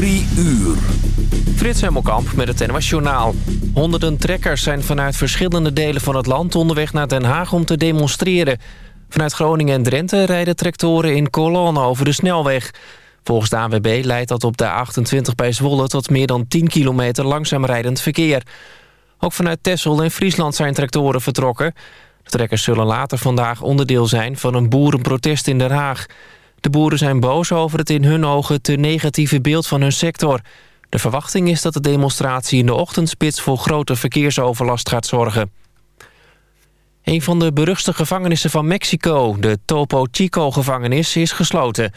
Drie uur. Frits Hemmelkamp met het NOS Journaal. Honderden trekkers zijn vanuit verschillende delen van het land onderweg naar Den Haag om te demonstreren. Vanuit Groningen en Drenthe rijden tractoren in kolonnen over de snelweg. Volgens de ANWB leidt dat op de A28 bij Zwolle tot meer dan 10 kilometer langzaam rijdend verkeer. Ook vanuit Texel en Friesland zijn tractoren vertrokken. De trekkers zullen later vandaag onderdeel zijn van een boerenprotest in Den Haag. De boeren zijn boos over het in hun ogen te negatieve beeld van hun sector. De verwachting is dat de demonstratie in de ochtendspits voor grote verkeersoverlast gaat zorgen. Een van de beruchtste gevangenissen van Mexico, de Topo Chico-gevangenis, is gesloten.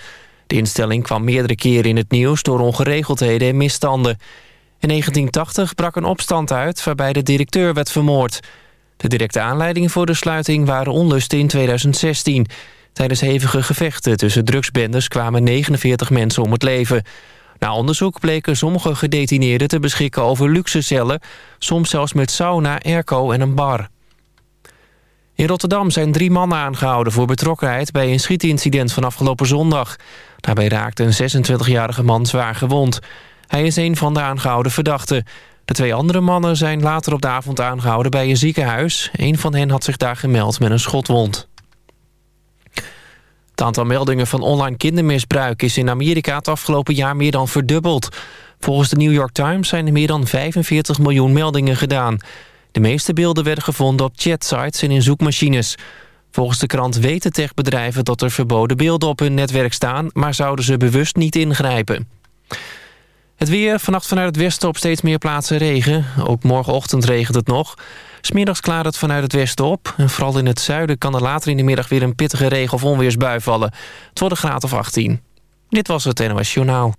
De instelling kwam meerdere keren in het nieuws door ongeregeldheden en misstanden. In 1980 brak een opstand uit waarbij de directeur werd vermoord. De directe aanleiding voor de sluiting waren onlusten in 2016. Tijdens hevige gevechten tussen drugsbendes kwamen 49 mensen om het leven. Na onderzoek bleken sommige gedetineerden te beschikken over luxe cellen... soms zelfs met sauna, airco en een bar. In Rotterdam zijn drie mannen aangehouden voor betrokkenheid... bij een schietincident van afgelopen zondag. Daarbij raakte een 26-jarige man zwaar gewond. Hij is een van de aangehouden verdachten. De twee andere mannen zijn later op de avond aangehouden bij een ziekenhuis. Een van hen had zich daar gemeld met een schotwond. Het aantal meldingen van online kindermisbruik is in Amerika het afgelopen jaar meer dan verdubbeld. Volgens de New York Times zijn er meer dan 45 miljoen meldingen gedaan. De meeste beelden werden gevonden op chatsites en in zoekmachines. Volgens de krant weten techbedrijven dat er verboden beelden op hun netwerk staan... maar zouden ze bewust niet ingrijpen. Het weer, vannacht vanuit het westen op steeds meer plaatsen regen. Ook morgenochtend regent het nog. Smiddags klaart het vanuit het westen op. En vooral in het zuiden kan er later in de middag weer een pittige regen- of onweersbui vallen. Het wordt een graad of 18. Dit was het NOS Journaal.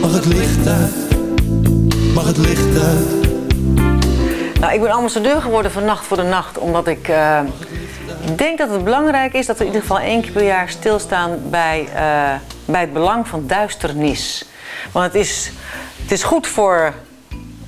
Mag het licht uit? Mag het licht uit? Nou, ik ben ambassadeur geworden van Nacht voor de Nacht, omdat ik uh, denk dat het belangrijk is dat we in ieder geval één keer per jaar stilstaan bij, uh, bij het belang van duisternis. Want het is, het is goed voor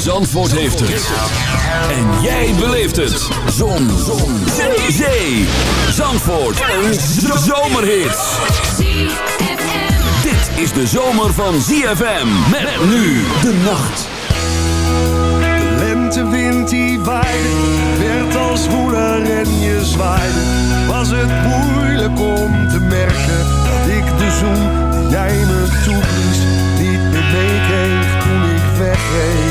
Zandvoort heeft het. En jij beleeft het. Zon. Zon. Zee. Zee. Zandvoort. Een zomerhit. Dit is de zomer van ZFM. Met nu de nacht. De lentewind die waaide, werd als woeler en je zwaaide. Was het moeilijk om te merken dat ik de die jij me toeblies niet meer meekreeg toen ik wegreed.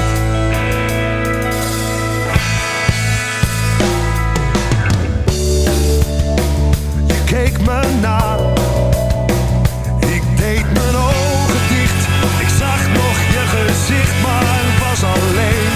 Alleen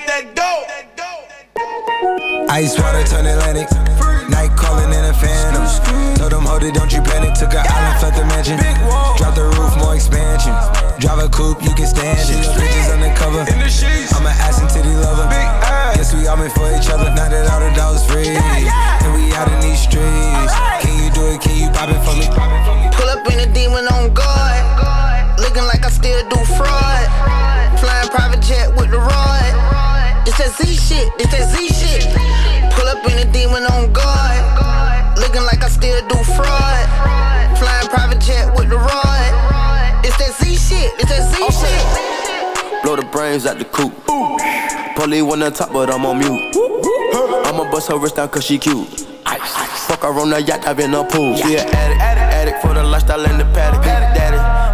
at that dope. Ice water turn Atlantic. Night calling in a phantom. Told them, hold it, don't you panic. Took an yeah. island, fled the mansion. Drop the roof, more expansion. Drive a coupe, you can stand it. Bitches undercover. In the sheets. I'm an ass and titty lover. Big ass. Guess we all meant for each other. Now that all the dogs free. Yeah, yeah. And we out in these streets. Right. Can you do it? Can you pop it for me? Pull up in a demon on go Looking like I still do fraud. Flying private jet with the rod. It's that Z shit, it's that Z shit. Pull up in a demon on guard. Looking like I still do fraud. Flying private jet with the rod. It's that Z shit, it's that Z oh, shit. Blow the brains out the coop. Polly wanna talk, but I'm on mute. I'ma bust her wrist down cause she cute. Fuck her on the yacht, I've been a pool. She an addict, addict, addict for the lifestyle and the paddock. Daddy,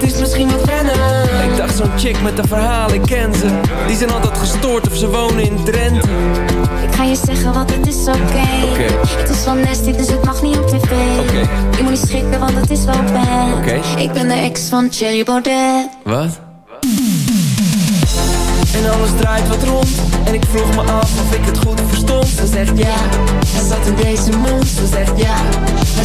Het is misschien wat wennen Ik dacht zo'n chick met een verhaal, ik ken ze. Die zijn altijd gestoord of ze wonen in Drenthe. Ik ga je zeggen, wat het is oké. Het is wel nasty, dus het mag niet op tv. Oké. Je moet niet schrikken, want het is wel bad. Ik ben de ex van Cherry Baudet. Wat? En alles draait wat rond. En ik vroeg me af of ik het goed verstond. Ze zegt ja, hij zat in deze mond Ze zegt ja, hij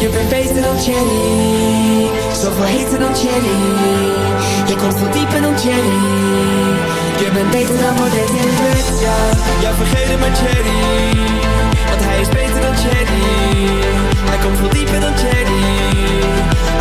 Je bent beter dan Jenny. Zoveel heter dan Jenny. Je komt veel dieper dan Jenny. Je bent beter dan Baudet in bed, ja. Ja, vergeet het maar Cherry. Want hij is beter dan Cherry. Hij komt veel dieper dan Cherry.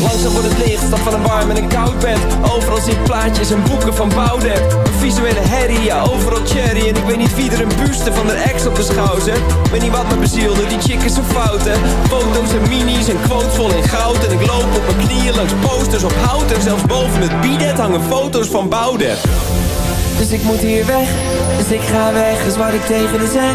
Langzaam wordt het licht, stap van een warm en een koud bed. Overal ik plaatjes en boeken van Boudewijn Een visuele herrie, ja overal cherry. En ik weet niet wie er een buste van de ex op de schouw zet Weet niet wat me bezielde, die chick is zo fout hè Foto's en minis en quotes vol in goud. En ik loop op mijn knieën langs posters op hout. En zelfs boven het bidet hangen foto's van Boudewijn dus ik moet hier weg, dus ik ga weg, is wat ik tegen haar zeg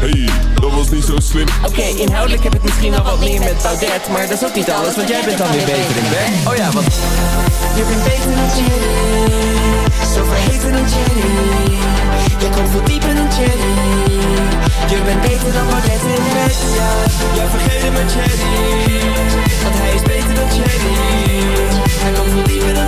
Hey, dat was niet zo slim. Oké, inhoudelijk heb ik misschien wel wat meer met Baudet Maar dat is ook niet alles, want jij bent dan weer beter in bed. Oh ja, want Je bent beter dan Jenny Zo verheven dan Jenny Je komt veel dieper dan Jenny Je bent beter dan Baudet in bed, ja Ja, vergeet het maar Jenny Want hij is beter dan Jenny Hij komt veel dieper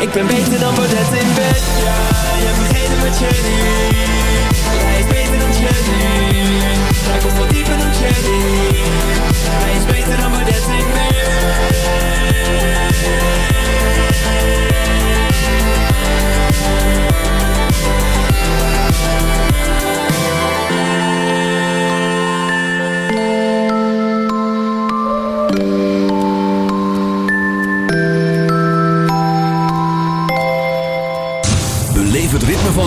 Ik ben beter dan Baudet in bed. Ja, je vergeet het met Cherry Hij is beter dan Cherry Hij komt veel dieper dan Cherry Hij is beter dan Baudet in bed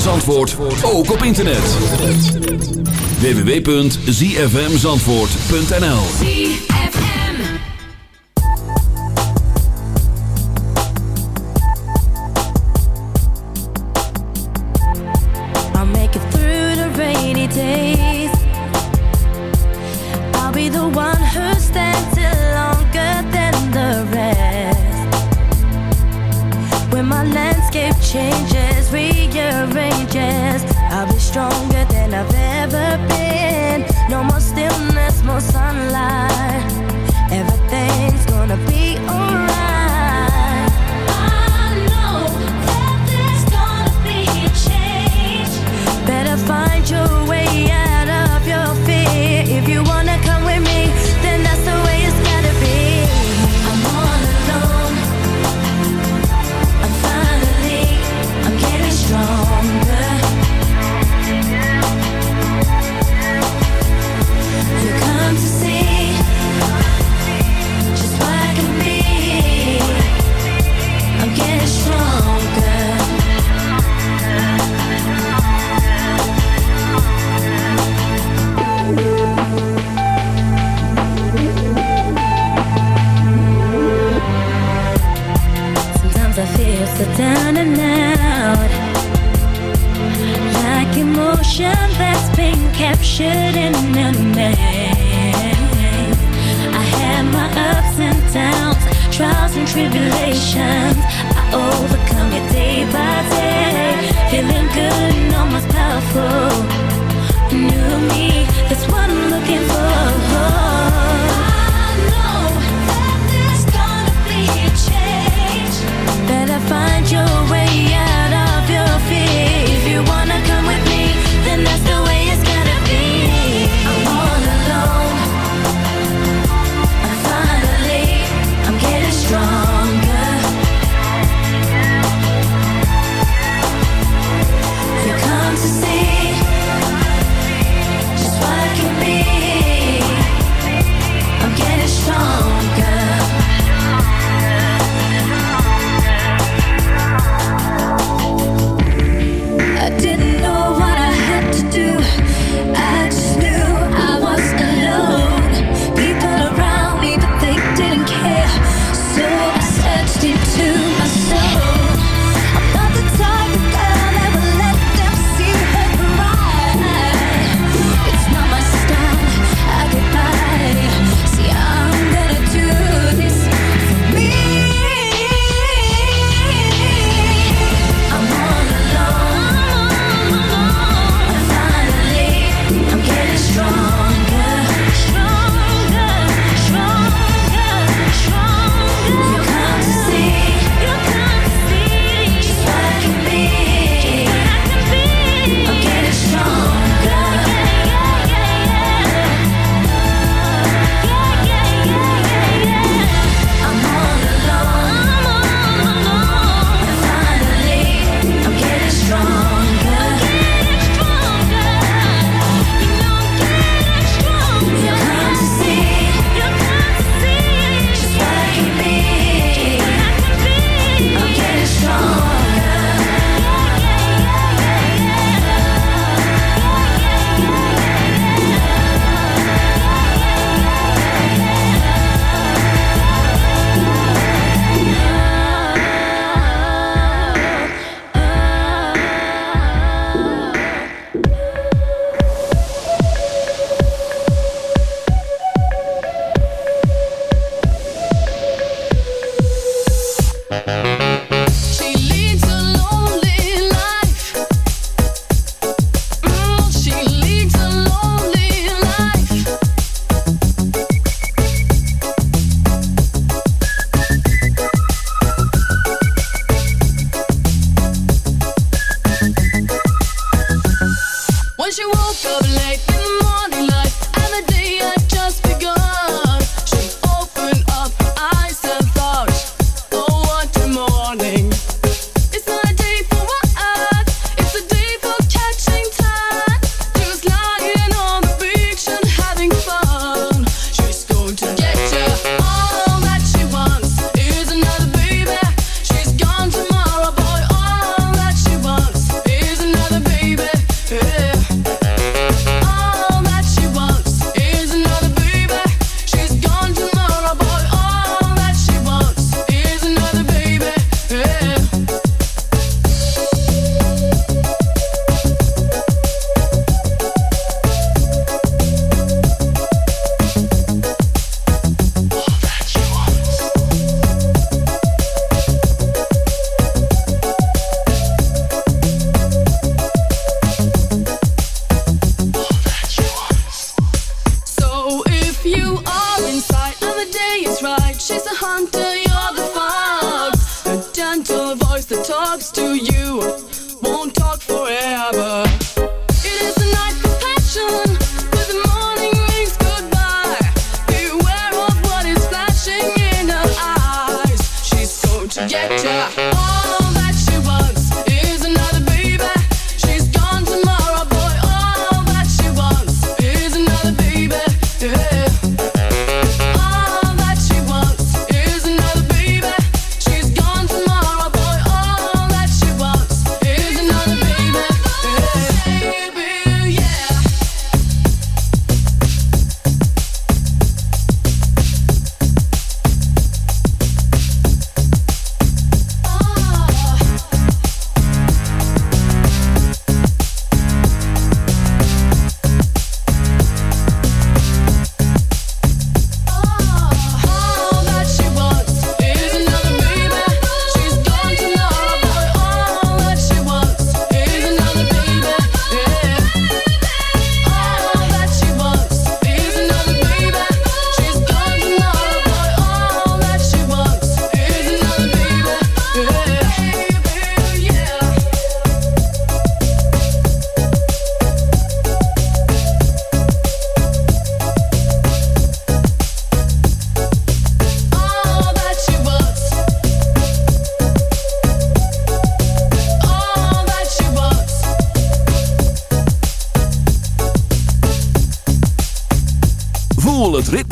van Zandvoort ook op internet. www.zfmzandvoort.nl I'll make it through the rainy days. I'll be the one who stands still longer than the rest. When my landscape changes, I'll be stronger than I've ever been. captured in a memory. I had my ups and downs, trials and tribulations. I overcome it day by day. Feeling good and almost powerful. New me, that's what I'm looking for.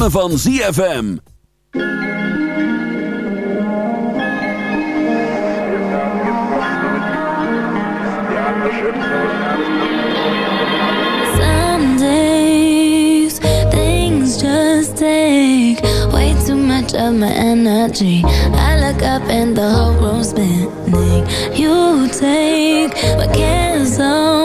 ritme van ZFM. Some days things just take way too much of my energy. I look up and the whole room's spinning. You take what cares on